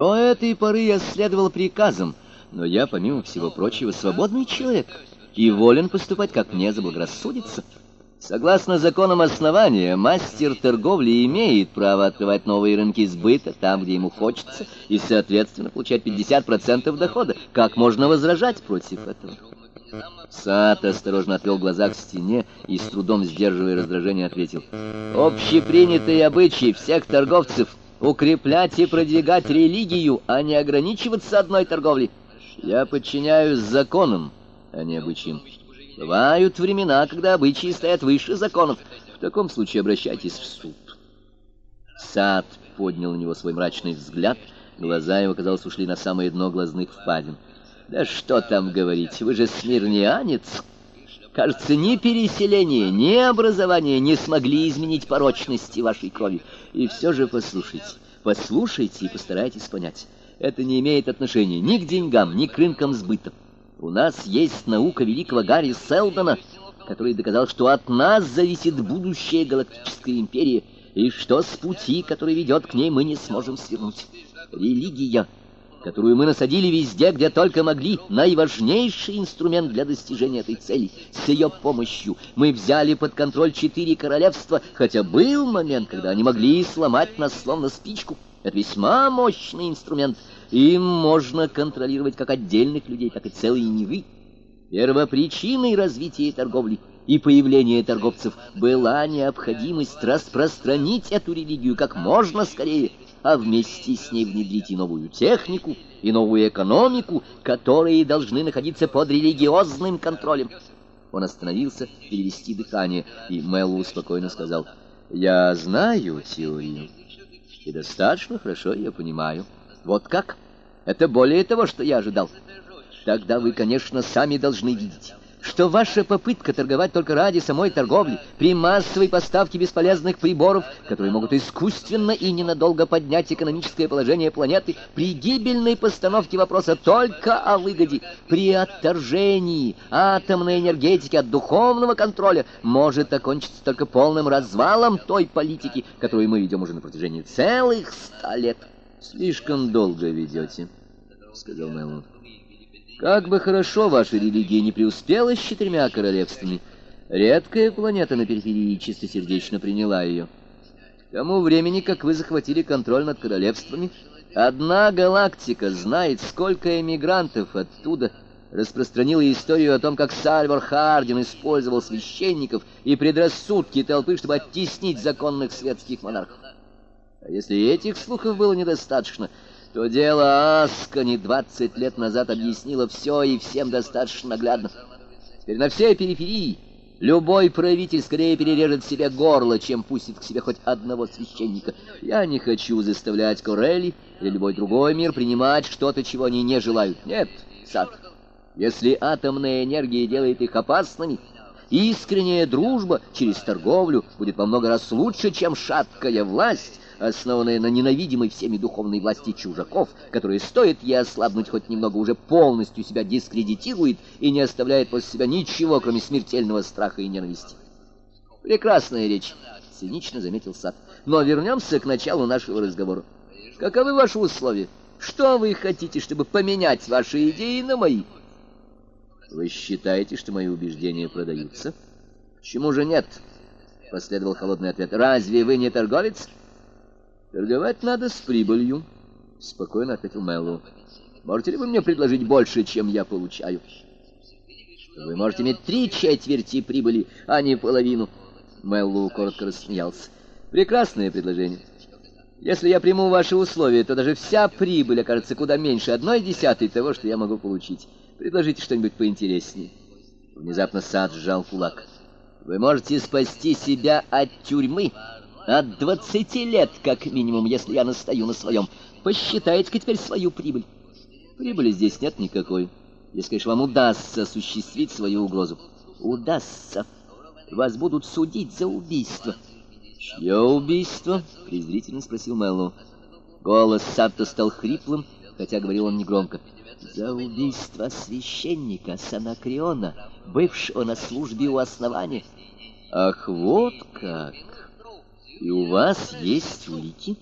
До этой поры я следовал приказам, но я, помимо всего прочего, свободный человек и волен поступать, как мне заблагорассудится. Согласно законам основания, мастер торговли имеет право открывать новые рынки сбыта там, где ему хочется, и, соответственно, получать 50% дохода. Как можно возражать против этого? Сад осторожно отвел глаза к стене и, с трудом сдерживая раздражение, ответил. «Общепринятые обычаи всех торговцев — укреплять и продвигать религию, а не ограничиваться одной торговлей. Я подчиняюсь законам, а не обычаям. Бывают времена, когда обычаи стоят выше законов. В таком случае обращайтесь в суд. Сад поднял на него свой мрачный взгляд. Глаза его, казалось, ушли на самое дно глазных впадин. «Да что там говорить, вы же смирнианец!» Кажется, ни переселение, ни образование не смогли изменить порочности вашей крови. И все же послушайте, послушайте и постарайтесь понять. Это не имеет отношения ни к деньгам, ни к рынкам сбыта. У нас есть наука великого Гарри Селдона, который доказал, что от нас зависит будущее галактической империи, и что с пути, который ведет к ней, мы не сможем свернуть. Религия — которую мы насадили везде, где только могли, наиважнейший инструмент для достижения этой цели. С ее помощью мы взяли под контроль четыре королевства, хотя был момент, когда они могли сломать нас словно спичку. Это весьма мощный инструмент. Им можно контролировать как отдельных людей, так и целые невы. Первопричиной развития торговли и появления торговцев была необходимость распространить эту религию как можно скорее – а вместе с ней внедрить и новую технику, и новую экономику, которые должны находиться под религиозным контролем. Он остановился перевести дыхание, и Мэллоу спокойно сказал, «Я знаю теорию, и достаточно хорошо ее понимаю. Вот как? Это более того, что я ожидал. Тогда вы, конечно, сами должны видеть» что ваша попытка торговать только ради самой торговли, при массовой поставке бесполезных приборов, которые могут искусственно и ненадолго поднять экономическое положение планеты, при гибельной постановке вопроса только о выгоде, при отторжении атомной энергетики от духовного контроля, может окончиться только полным развалом той политики, которую мы ведем уже на протяжении целых ста лет. «Слишком долго ведете», — сказал Мэллоу. Как бы хорошо ваша религия не преуспела с четырьмя королевствами, редкая планета на периферии чистосердечно приняла ее. К тому времени, как вы захватили контроль над королевствами, одна галактика знает, сколько эмигрантов оттуда распространила историю о том, как Сальвар Хардин использовал священников и предрассудки толпы, чтобы оттеснить законных светских монархов. А если этих слухов было недостаточно, то дело Аскани 20 лет назад объяснило все и всем достаточно наглядно. Теперь на всей периферии любой правитель скорее перережет себе горло, чем пустит к себе хоть одного священника. Я не хочу заставлять Корелли или любой другой мир принимать что-то, чего они не желают. Нет, сад. Если атомная энергия делает их опасными, искренняя дружба через торговлю будет во много раз лучше, чем шаткая власть, основанная на ненавидимой всеми духовной власти чужаков, которые, стоит ей ослабнуть хоть немного, уже полностью себя дискредитирует и не оставляет после себя ничего, кроме смертельного страха и ненависти. Прекрасная речь, цинично заметил Сад. Но вернемся к началу нашего разговора. Каковы ваши условия? Что вы хотите, чтобы поменять ваши идеи на мои? Вы считаете, что мои убеждения продаются? Почему же нет? Последовал холодный ответ. Разве вы не торговец? «Торговать надо с прибылью», — спокойно ответил Мэллоу. «Можете ли вы мне предложить больше, чем я получаю?» «Вы можете иметь три четверти прибыли, а не половину». Мэллоу коротко рассмеялся. «Прекрасное предложение. Если я приму ваши условия, то даже вся прибыль окажется куда меньше одной десятой того, что я могу получить. Предложите что-нибудь поинтереснее». Внезапно Сад сжал кулак. «Вы можете спасти себя от тюрьмы». От двадцати лет, как минимум, если я настаю на своем. Посчитайте-ка теперь свою прибыль. Прибыли здесь нет никакой. Если, конечно, вам удастся осуществить свою угрозу. Удастся. Вас будут судить за убийство. Чье убийство? Презрительно спросил Мэллоу. Голос Сатта стал хриплым, хотя говорил он негромко. За убийство священника Санакриона, бывшего на службе у основания. Ах, вот как! И у вас есть улики?